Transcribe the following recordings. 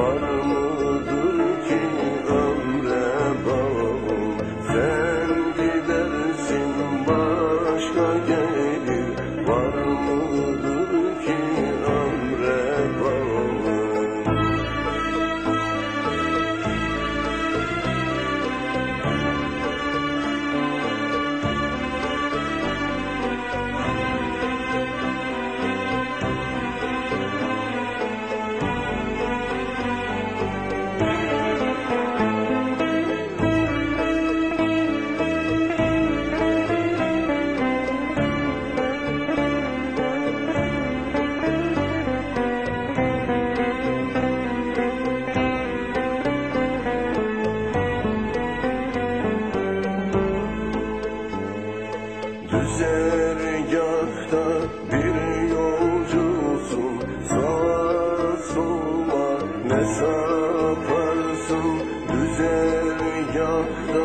vamos Güzergahta bir yolcusun Sağa sola ne saparsın? Güzergahta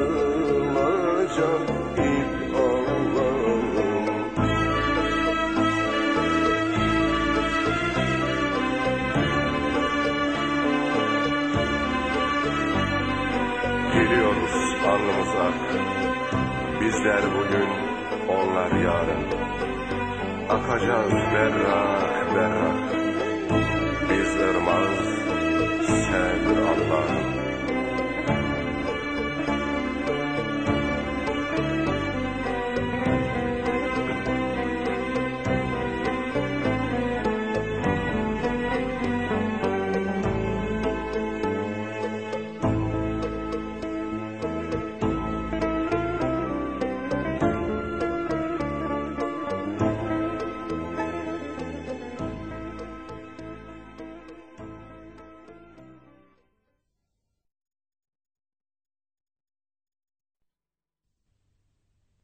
uzak. Bizler bugün, onlar yarın. Akacağız berrak berrak. Biz ırmaz, sen